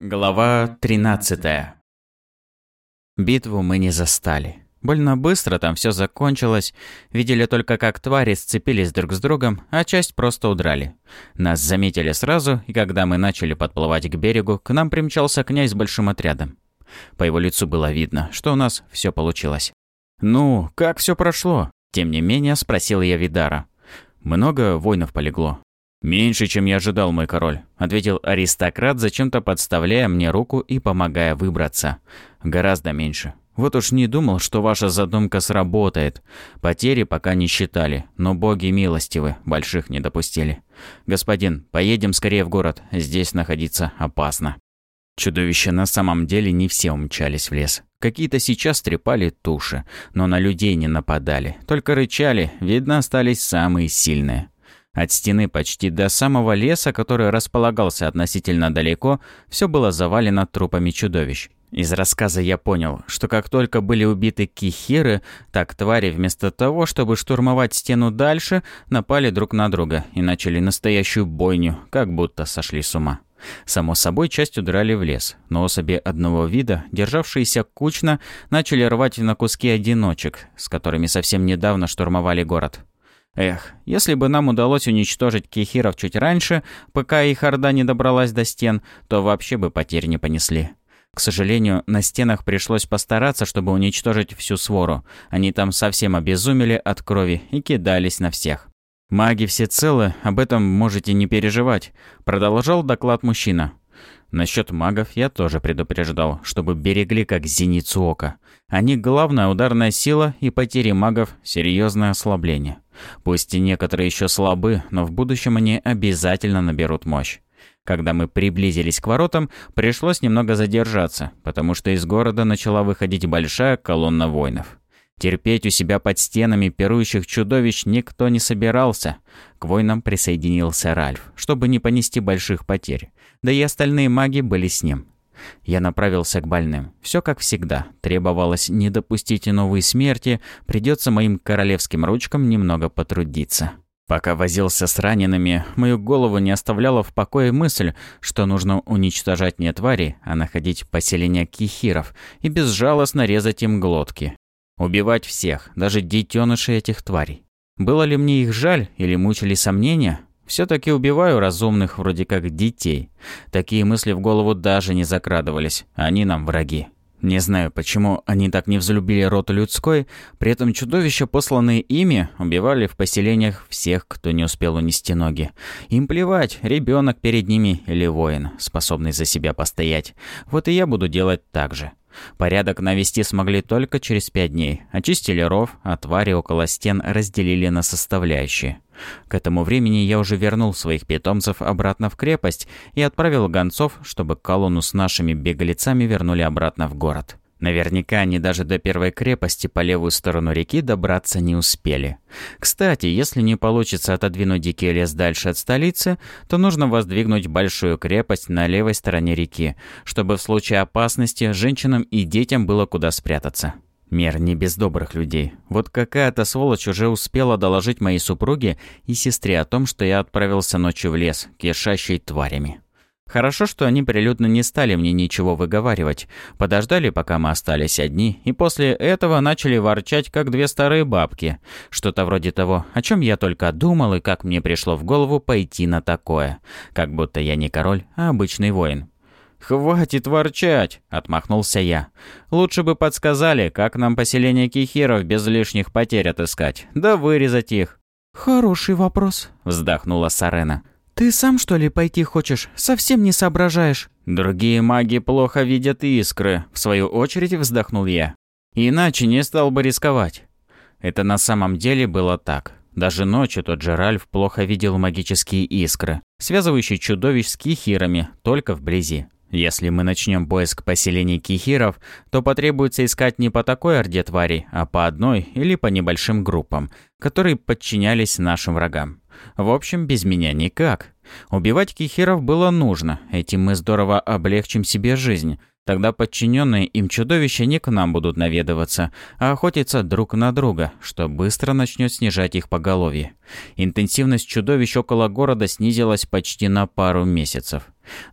Глава 13 Битву мы не застали. Больно быстро там все закончилось. Видели только, как твари сцепились друг с другом, а часть просто удрали. Нас заметили сразу, и когда мы начали подплывать к берегу, к нам примчался князь с большим отрядом. По его лицу было видно, что у нас все получилось. «Ну, как все прошло?» Тем не менее, спросил я Видара. «Много воинов полегло?» «Меньше, чем я ожидал, мой король», — ответил аристократ, зачем-то подставляя мне руку и помогая выбраться. «Гораздо меньше. Вот уж не думал, что ваша задумка сработает. Потери пока не считали, но боги милостивы, больших не допустили. Господин, поедем скорее в город, здесь находиться опасно». Чудовища на самом деле не все умчались в лес. Какие-то сейчас трепали туши, но на людей не нападали, только рычали, видно, остались самые сильные. От стены почти до самого леса, который располагался относительно далеко, все было завалено трупами чудовищ. Из рассказа я понял, что как только были убиты кихиры, так твари вместо того, чтобы штурмовать стену дальше, напали друг на друга и начали настоящую бойню, как будто сошли с ума. Само собой, часть удрали в лес, но особи одного вида, державшиеся кучно, начали рвать на куски одиночек, с которыми совсем недавно штурмовали город. Эх, если бы нам удалось уничтожить кихиров чуть раньше, пока их орда не добралась до стен, то вообще бы потерь не понесли. К сожалению, на стенах пришлось постараться, чтобы уничтожить всю свору. Они там совсем обезумели от крови и кидались на всех. «Маги все целы, об этом можете не переживать», – продолжал доклад мужчина. Насчет магов я тоже предупреждал, чтобы берегли как зеницу ока. Они главная ударная сила, и потери магов – серьезное ослабление. Пусть и некоторые еще слабы, но в будущем они обязательно наберут мощь. Когда мы приблизились к воротам, пришлось немного задержаться, потому что из города начала выходить большая колонна воинов. Терпеть у себя под стенами пирующих чудовищ никто не собирался. К воинам присоединился Ральф, чтобы не понести больших потерь да и остальные маги были с ним. Я направился к больным. Все как всегда. Требовалось не допустить и новой смерти, придется моим королевским ручкам немного потрудиться. Пока возился с ранеными, мою голову не оставляла в покое мысль, что нужно уничтожать не твари, а находить поселения кихиров и безжалостно резать им глотки. Убивать всех, даже детенышей этих тварей. Было ли мне их жаль или мучили сомнения? Все-таки убиваю разумных вроде как детей. Такие мысли в голову даже не закрадывались. Они нам враги. Не знаю, почему они так не взлюбили рот людской, при этом чудовища, посланные ими, убивали в поселениях всех, кто не успел унести ноги. Им плевать, ребенок перед ними или воин, способный за себя постоять. Вот и я буду делать так же. Порядок навести смогли только через пять дней. Очистили ров, а твари около стен разделили на составляющие. К этому времени я уже вернул своих питомцев обратно в крепость и отправил гонцов, чтобы колонну с нашими беглецами вернули обратно в город. Наверняка они даже до первой крепости по левую сторону реки добраться не успели. Кстати, если не получится отодвинуть дикий лес дальше от столицы, то нужно воздвигнуть большую крепость на левой стороне реки, чтобы в случае опасности женщинам и детям было куда спрятаться. Мир не без добрых людей. Вот какая-то сволочь уже успела доложить моей супруге и сестре о том, что я отправился ночью в лес, кишащий тварями. Хорошо, что они прилюдно не стали мне ничего выговаривать. Подождали, пока мы остались одни, и после этого начали ворчать, как две старые бабки. Что-то вроде того, о чем я только думал и как мне пришло в голову пойти на такое. Как будто я не король, а обычный воин. «Хватит ворчать!» – отмахнулся я. «Лучше бы подсказали, как нам поселение кихиров без лишних потерь отыскать, да вырезать их». «Хороший вопрос», – вздохнула Сарена. «Ты сам, что ли, пойти хочешь? Совсем не соображаешь». «Другие маги плохо видят искры», – в свою очередь вздохнул я. «Иначе не стал бы рисковать». Это на самом деле было так. Даже ночью тот же Ральф плохо видел магические искры, связывающие чудовищ с кихирами, только вблизи. Если мы начнем поиск поселений кихиров, то потребуется искать не по такой орде твари, а по одной или по небольшим группам, которые подчинялись нашим врагам. В общем, без меня никак. Убивать кихиров было нужно, этим мы здорово облегчим себе жизнь. Тогда подчиненные им чудовища не к нам будут наведываться, а охотиться друг на друга, что быстро начнет снижать их поголовье. Интенсивность чудовищ около города снизилась почти на пару месяцев.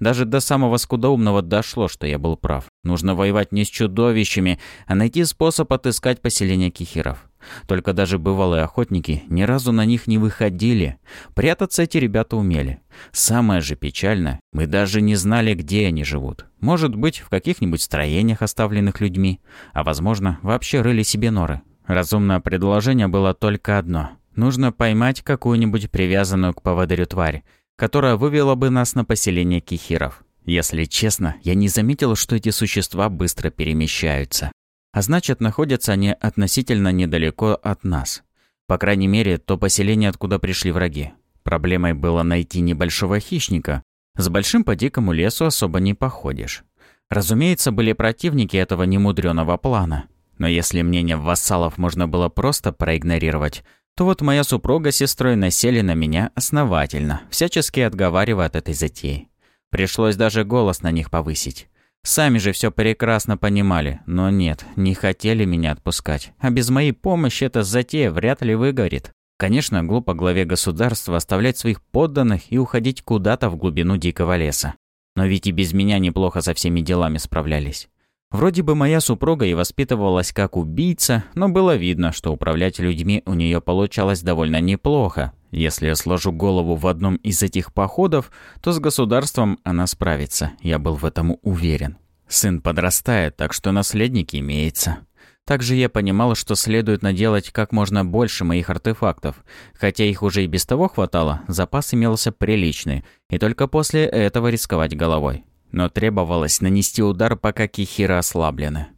Даже до самого скудоумного дошло, что я был прав. Нужно воевать не с чудовищами, а найти способ отыскать поселение кихиров. Только даже бывалые охотники ни разу на них не выходили. Прятаться эти ребята умели. Самое же печально, мы даже не знали, где они живут. Может быть, в каких-нибудь строениях, оставленных людьми. А возможно, вообще рыли себе норы. Разумное предложение было только одно. Нужно поймать какую-нибудь привязанную к поводырю тварь, которая вывела бы нас на поселение кихиров. Если честно, я не заметил, что эти существа быстро перемещаются а значит, находятся они относительно недалеко от нас. По крайней мере, то поселение, откуда пришли враги. Проблемой было найти небольшого хищника. С большим по дикому лесу особо не походишь. Разумеется, были противники этого немудреного плана. Но если мнение вассалов можно было просто проигнорировать, то вот моя супруга с сестрой насели на меня основательно, всячески отговаривая от этой затеи. Пришлось даже голос на них повысить. Сами же все прекрасно понимали, но нет, не хотели меня отпускать. А без моей помощи эта затея вряд ли выгорит. Конечно, глупо главе государства оставлять своих подданных и уходить куда-то в глубину дикого леса. Но ведь и без меня неплохо со всеми делами справлялись. Вроде бы моя супруга и воспитывалась как убийца, но было видно, что управлять людьми у нее получалось довольно неплохо, если я сложу голову в одном из этих походов, то с государством она справится, я был в этом уверен. Сын подрастает, так что наследник имеется. Также я понимал, что следует наделать как можно больше моих артефактов. Хотя их уже и без того хватало, запас имелся приличный, и только после этого рисковать головой. Но требовалось нанести удар, пока кихиры ослаблены.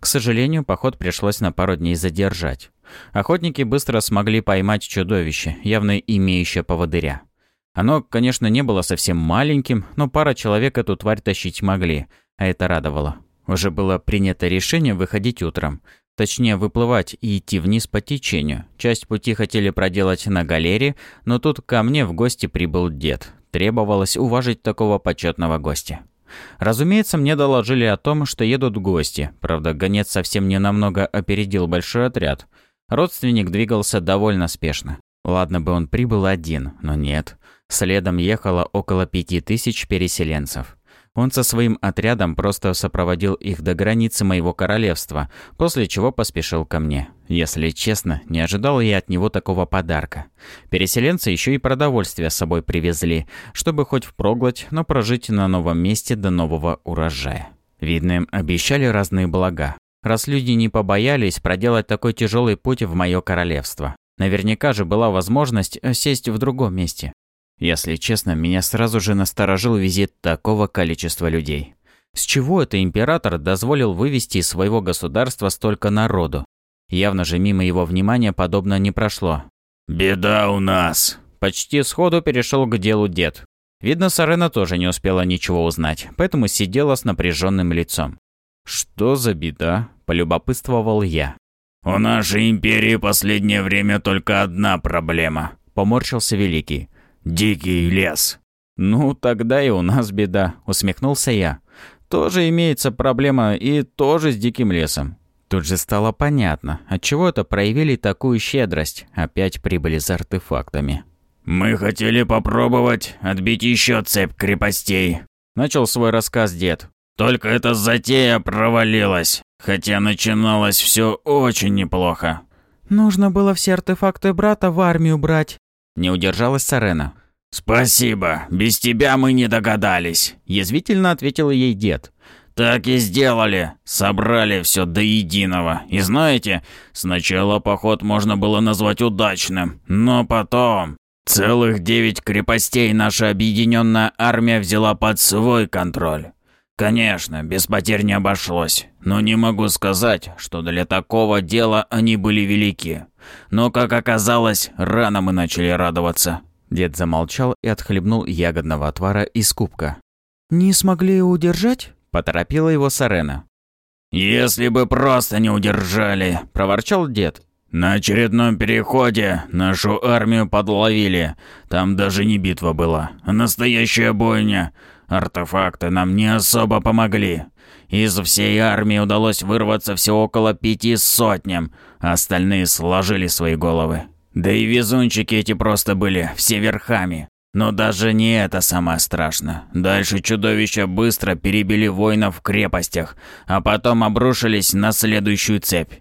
К сожалению, поход пришлось на пару дней задержать. Охотники быстро смогли поймать чудовище, явно имеющее поводыря. Оно, конечно, не было совсем маленьким, но пара человек эту тварь тащить могли, а это радовало. Уже было принято решение выходить утром. Точнее, выплывать и идти вниз по течению. Часть пути хотели проделать на галере, но тут ко мне в гости прибыл дед. Требовалось уважить такого почетного гостя. Разумеется, мне доложили о том, что едут гости. Правда, гонец совсем не намного опередил большой отряд. Родственник двигался довольно спешно. Ладно бы он прибыл один, но нет. Следом ехало около пяти тысяч переселенцев. Он со своим отрядом просто сопроводил их до границы моего королевства, после чего поспешил ко мне. Если честно, не ожидал я от него такого подарка. Переселенцы еще и продовольствие с собой привезли, чтобы хоть впроглоть, но прожить на новом месте до нового урожая. Видно, им обещали разные блага. Раз люди не побоялись проделать такой тяжелый путь в мое королевство. Наверняка же была возможность сесть в другом месте. Если честно, меня сразу же насторожил визит такого количества людей. С чего это император дозволил вывести из своего государства столько народу? Явно же мимо его внимания подобно не прошло. «Беда у нас!» Почти сходу перешел к делу дед. Видно, Сарена тоже не успела ничего узнать, поэтому сидела с напряженным лицом. «Что за беда?» – полюбопытствовал я. «У нашей империи последнее время только одна проблема», – поморщился Великий. «Дикий лес». «Ну, тогда и у нас беда», — усмехнулся я. «Тоже имеется проблема и тоже с диким лесом. Тут же стало понятно, отчего это проявили такую щедрость. Опять прибыли за артефактами. «Мы хотели попробовать отбить еще цепь крепостей», – начал свой рассказ дед. «Только эта затея провалилась, хотя начиналось все очень неплохо». «Нужно было все артефакты брата в армию брать», не удержалась Сарена. «Спасибо, без тебя мы не догадались», – язвительно ответил ей дед. «Так и сделали. Собрали все до единого. И знаете, сначала поход можно было назвать удачным, но потом...» «Целых девять крепостей наша объединенная армия взяла под свой контроль. Конечно, без потерь не обошлось, но не могу сказать, что для такого дела они были велики. Но, как оказалось, рано мы начали радоваться. Дед замолчал и отхлебнул ягодного отвара из кубка. «Не смогли удержать?» – поторопила его Сарена. «Если бы просто не удержали!» – проворчал дед. «На очередном переходе нашу армию подловили. Там даже не битва была, а настоящая бойня. Артефакты нам не особо помогли. Из всей армии удалось вырваться всего около пяти сотням, остальные сложили свои головы. Да и везунчики эти просто были все верхами. Но даже не это самое страшное. Дальше чудовища быстро перебили воинов в крепостях, а потом обрушились на следующую цепь.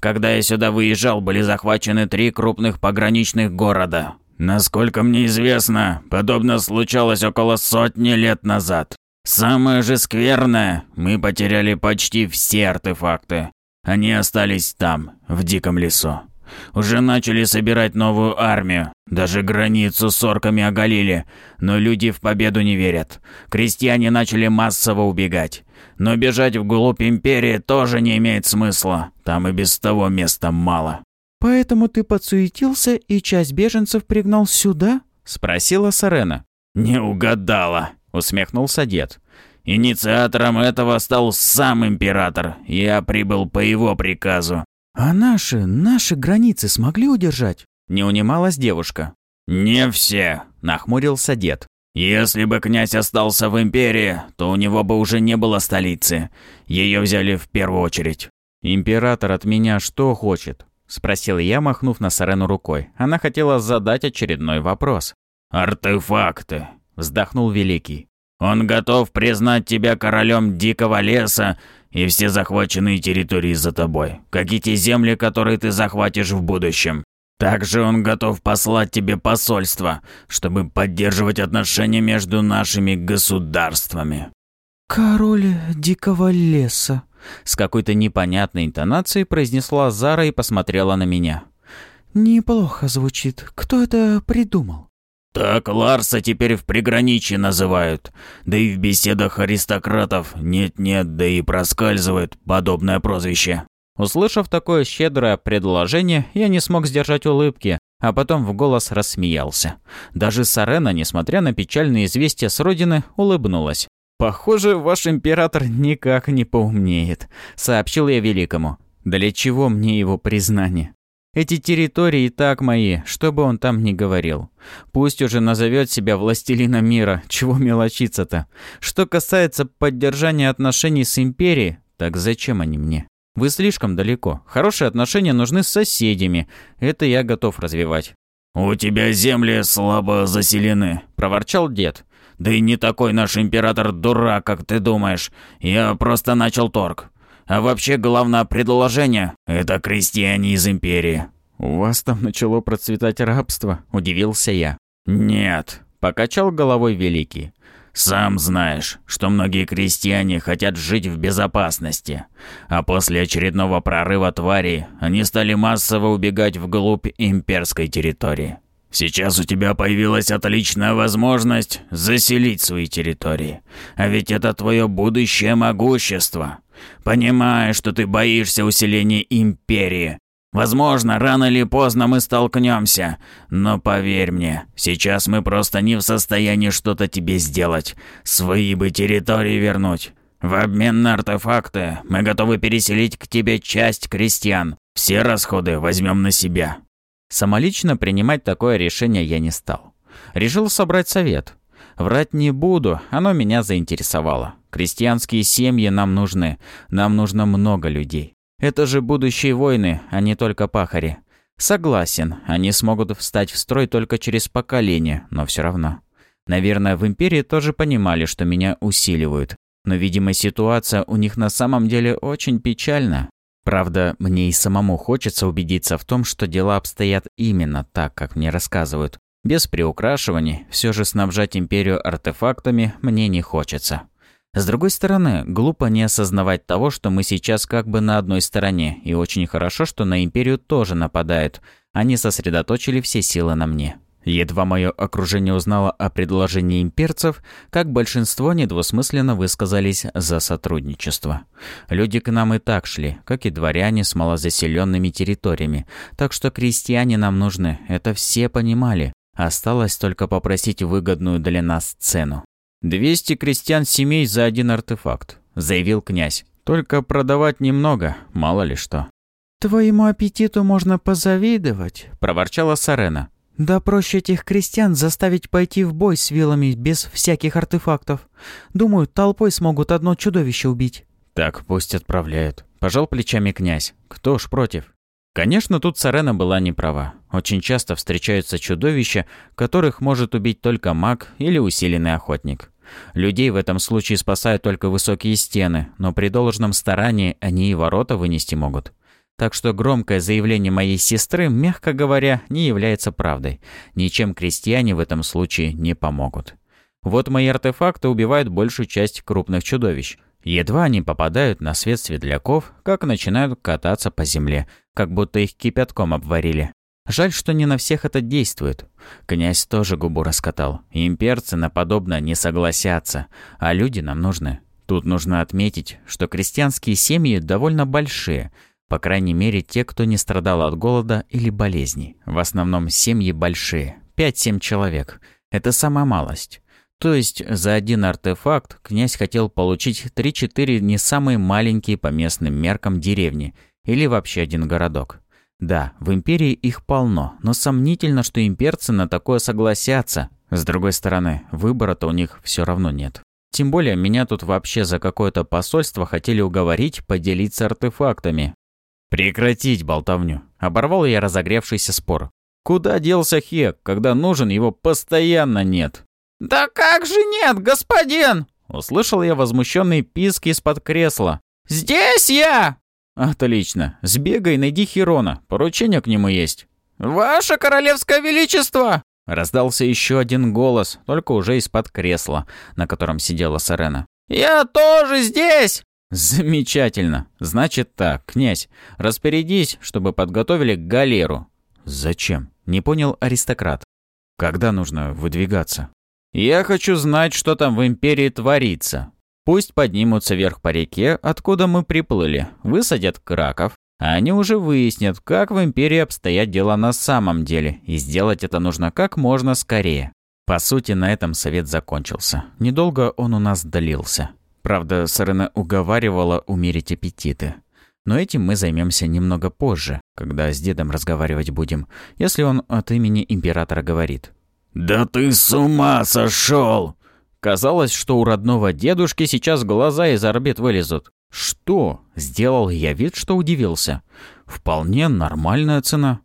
Когда я сюда выезжал, были захвачены три крупных пограничных города. Насколько мне известно, подобное случалось около сотни лет назад. Самое же скверное, мы потеряли почти все артефакты. Они остались там, в диком лесу. Уже начали собирать новую армию. Даже границу с орками оголили. Но люди в победу не верят. Крестьяне начали массово убегать. Но бежать вглубь империи тоже не имеет смысла. Там и без того места мало. Поэтому ты подсуетился и часть беженцев пригнал сюда? спросила Сарена. Не угадала, усмехнулся дед. Инициатором этого стал сам император. Я прибыл по его приказу. А наши, наши границы смогли удержать? Не унималась девушка. Не все, нахмурился дед. Если бы князь остался в империи, то у него бы уже не было столицы. Ее взяли в первую очередь. Император от меня что хочет? — спросил я, махнув на Сарену рукой. Она хотела задать очередной вопрос. «Артефакты», — вздохнул Великий. «Он готов признать тебя королем Дикого Леса и все захваченные территории за тобой, как и те земли, которые ты захватишь в будущем. Также он готов послать тебе посольство, чтобы поддерживать отношения между нашими государствами». «Король Дикого Леса», с какой-то непонятной интонацией произнесла Зара и посмотрела на меня. «Неплохо звучит. Кто это придумал?» «Так Ларса теперь в приграничье называют. Да и в беседах аристократов нет-нет, да и проскальзывает подобное прозвище». Услышав такое щедрое предложение, я не смог сдержать улыбки, а потом в голос рассмеялся. Даже Сарена, несмотря на печальные известия с родины, улыбнулась. «Похоже, ваш император никак не поумнеет», — сообщил я великому. «Для чего мне его признание?» Эти территории и так мои, что бы он там ни говорил. Пусть уже назовет себя властелином мира, чего мелочиться-то. Что касается поддержания отношений с империей, так зачем они мне? Вы слишком далеко. Хорошие отношения нужны с соседями. Это я готов развивать. «У тебя земли слабо заселены», – проворчал дед. Да и не такой наш император дурак, как ты думаешь. Я просто начал торг. А вообще, главное предложение – это крестьяне из империи». «У вас там начало процветать рабство?» – удивился я. «Нет», – покачал головой Великий. Сам знаешь, что многие крестьяне хотят жить в безопасности. А после очередного прорыва твари они стали массово убегать вглубь имперской территории. Сейчас у тебя появилась отличная возможность заселить свои территории. А ведь это твое будущее могущество. Понимаю, что ты боишься усиления империи. Возможно, рано или поздно мы столкнемся. Но поверь мне, сейчас мы просто не в состоянии что-то тебе сделать. Свои бы территории вернуть. В обмен на артефакты мы готовы переселить к тебе часть крестьян. Все расходы возьмем на себя. Самолично принимать такое решение я не стал. Решил собрать совет. Врать не буду, оно меня заинтересовало. Крестьянские семьи нам нужны, нам нужно много людей. Это же будущие войны, а не только пахари. Согласен, они смогут встать в строй только через поколение, но все равно. Наверное, в Империи тоже понимали, что меня усиливают. Но, видимо, ситуация у них на самом деле очень печальна. Правда, мне и самому хочется убедиться в том, что дела обстоят именно так, как мне рассказывают. Без приукрашиваний, все же снабжать империю артефактами мне не хочется. С другой стороны, глупо не осознавать того, что мы сейчас как бы на одной стороне, и очень хорошо, что на империю тоже нападают. Они сосредоточили все силы на мне. Едва мое окружение узнало о предложении имперцев, как большинство недвусмысленно высказались за сотрудничество. Люди к нам и так шли, как и дворяне с малозаселенными территориями, так что крестьяне нам нужны, это все понимали. Осталось только попросить выгодную для нас цену. «200 крестьян семей за один артефакт», – заявил князь. «Только продавать немного, мало ли что». «Твоему аппетиту можно позавидовать», – проворчала Сарена. Да проще этих крестьян заставить пойти в бой с вилами без всяких артефактов. Думаю, толпой смогут одно чудовище убить. Так пусть отправляют. Пожал плечами князь. Кто ж против? Конечно, тут Сарена была не права. Очень часто встречаются чудовища, которых может убить только маг или усиленный охотник. Людей в этом случае спасают только высокие стены, но при должном старании они и ворота вынести могут. Так что громкое заявление моей сестры, мягко говоря, не является правдой. Ничем крестьяне в этом случае не помогут. Вот мои артефакты убивают большую часть крупных чудовищ. Едва они попадают на свет светляков, как начинают кататься по земле, как будто их кипятком обварили. Жаль, что не на всех это действует. Князь тоже губу раскатал. Имперцы на подобное не согласятся, а люди нам нужны. Тут нужно отметить, что крестьянские семьи довольно большие – по крайней мере, те, кто не страдал от голода или болезней. В основном семьи большие, 5-7 человек. Это самая малость. То есть за один артефакт князь хотел получить 3-4 не самые маленькие по местным меркам деревни или вообще один городок. Да, в империи их полно, но сомнительно, что имперцы на такое согласятся. С другой стороны, выбора-то у них все равно нет. Тем более, меня тут вообще за какое-то посольство хотели уговорить поделиться артефактами. «Прекратить болтовню!» – оборвал я разогревшийся спор. «Куда делся Хек, когда нужен его постоянно нет?» «Да как же нет, господин!» – услышал я возмущенный писк из-под кресла. «Здесь я!» «Отлично. Сбегай, найди Херона. Поручение к нему есть». «Ваше королевское величество!» Раздался еще один голос, только уже из-под кресла, на котором сидела Сарена. «Я тоже здесь!» «Замечательно. Значит так, князь, распорядись, чтобы подготовили галеру». «Зачем?» – не понял аристократ. «Когда нужно выдвигаться?» «Я хочу знать, что там в Империи творится. Пусть поднимутся вверх по реке, откуда мы приплыли, высадят краков, а они уже выяснят, как в Империи обстоят дела на самом деле, и сделать это нужно как можно скорее». По сути, на этом совет закончился. Недолго он у нас длился. Правда, Сарена уговаривала умерить аппетиты. Но этим мы займемся немного позже, когда с дедом разговаривать будем, если он от имени императора говорит. «Да ты с ума сошел!» Казалось, что у родного дедушки сейчас глаза из орбит вылезут. «Что?» – сделал я вид, что удивился. «Вполне нормальная цена».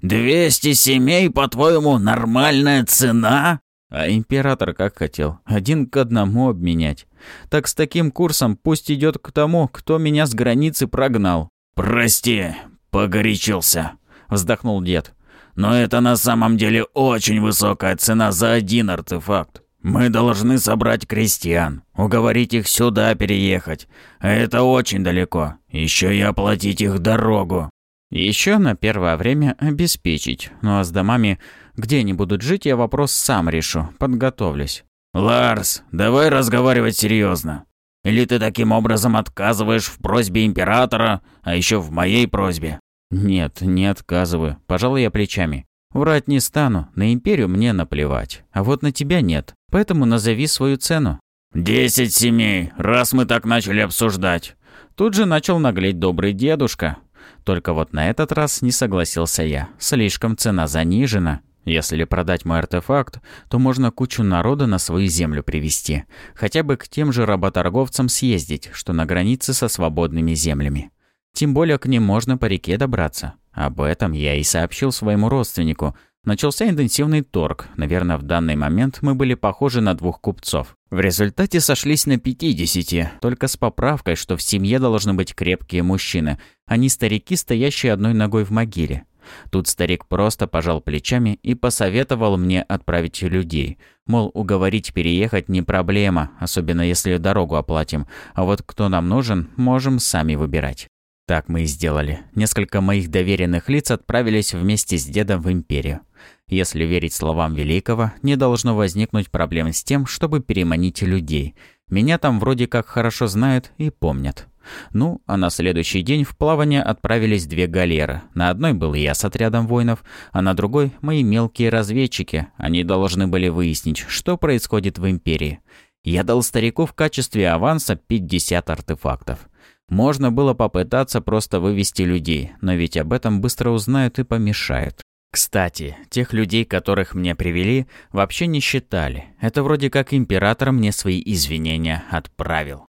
«Двести семей, по-твоему, нормальная цена?» А император как хотел, один к одному обменять. Так с таким курсом пусть идет к тому, кто меня с границы прогнал. «Прости, погорячился», — вздохнул дед. «Но это на самом деле очень высокая цена за один артефакт. Мы должны собрать крестьян, уговорить их сюда переехать. Это очень далеко. Еще и оплатить их дорогу». Еще на первое время обеспечить, ну а с домами где они будут жить, я вопрос сам решу, подготовлюсь. «Ларс, давай разговаривать серьезно. Или ты таким образом отказываешь в просьбе Императора, а еще в моей просьбе?» «Нет, не отказываю. Пожалуй, я плечами. Врать не стану, на Империю мне наплевать. А вот на тебя нет, поэтому назови свою цену». «Десять семей, раз мы так начали обсуждать». Тут же начал наглеть добрый дедушка. Только вот на этот раз не согласился я. Слишком цена занижена. Если продать мой артефакт, то можно кучу народа на свою землю привести, хотя бы к тем же работорговцам съездить, что на границе со свободными землями. Тем более к ним можно по реке добраться. Об этом я и сообщил своему родственнику. Начался интенсивный торг. Наверное, в данный момент мы были похожи на двух купцов. В результате сошлись на 50, только с поправкой, что в семье должны быть крепкие мужчины, а не старики, стоящие одной ногой в могиле. Тут старик просто пожал плечами и посоветовал мне отправить людей. Мол, уговорить переехать не проблема, особенно если дорогу оплатим. А вот кто нам нужен, можем сами выбирать. Так мы и сделали. Несколько моих доверенных лиц отправились вместе с дедом в империю. Если верить словам Великого, не должно возникнуть проблем с тем, чтобы переманить людей – меня там вроде как хорошо знают и помнят. Ну, а на следующий день в плавание отправились две галеры. На одной был я с отрядом воинов, а на другой – мои мелкие разведчики. Они должны были выяснить, что происходит в Империи. Я дал старику в качестве аванса 50 артефактов. Можно было попытаться просто вывести людей, но ведь об этом быстро узнают и помешают. Кстати, тех людей, которых мне привели, вообще не считали. Это вроде как император мне свои извинения отправил.